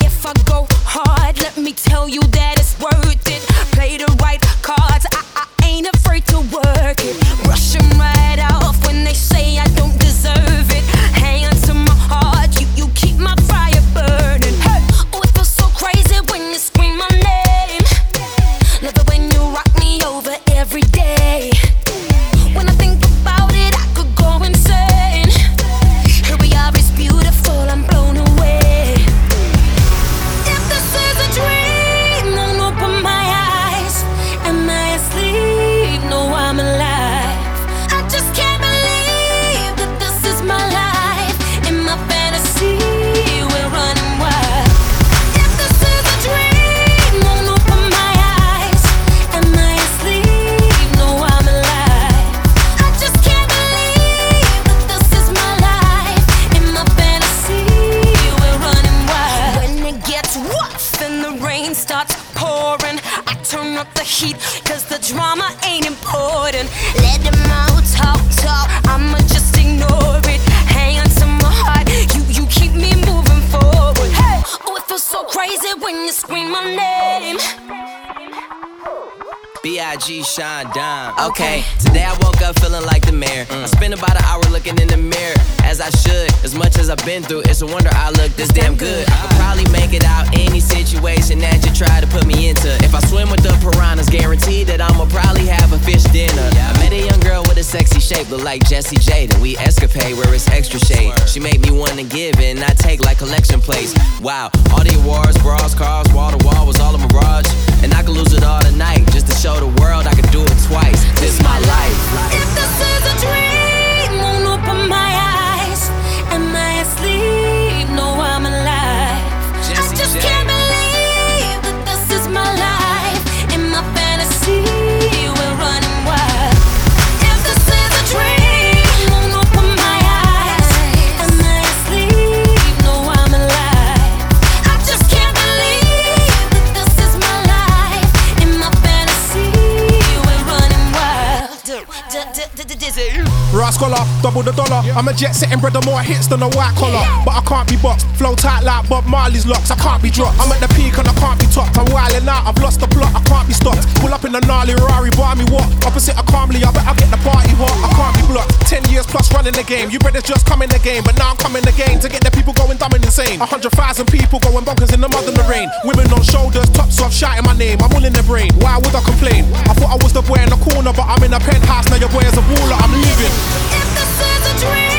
If I go hard, let me tell you that it's worth it. Play the right cards, I, I ain't afraid to work it. Up the heat, cause the drama ain't important. Let them all talk, talk, I'ma just ignore it. Hang on to my heart, you, you keep me moving forward. Hey, oh, it feels so crazy when you scream my name. Big Sean Dime. Okay, today I woke up feeling like the mayor. Mm. I spent about an hour looking in the mirror, as I should. As much as I've been through, it's a wonder I look this damn good. I could probably make it out any situation that you try to put me into. If I swim with the piranhas, guaranteed that I'ma probably have a fish dinner. Sexy shape, look like Jessie Jaden. We escapade where it's extra shade. She made me wanna give and I take like collection plates. Wow, all the awards, bras, cars, wall to wall was all a mirage. And I could lose it all tonight just to show the Rascal double the dollar. I'm a jet setting brother, more hits than a white collar. But I can't be boxed, flow tight like Bob Marley's locks. I can't be dropped. I'm at the peak and I can't be topped. I'm wilding out, I've lost the plot, I can't be stopped in a gnarly Rari, buy me what? Opposite of calmly, I better get the party hot. I can't be blocked. Ten years plus running the game. You better just come in the game, but now I'm coming again to get the people going dumb and insane. A hundred thousand people going bonkers in the mud and the rain. Women on shoulders, tops off, shouting my name. I'm all in the brain. Why would I complain? I thought I was the boy in the corner, but I'm in a penthouse. Now your boy is a baller. I'm leaving. If this is a dream.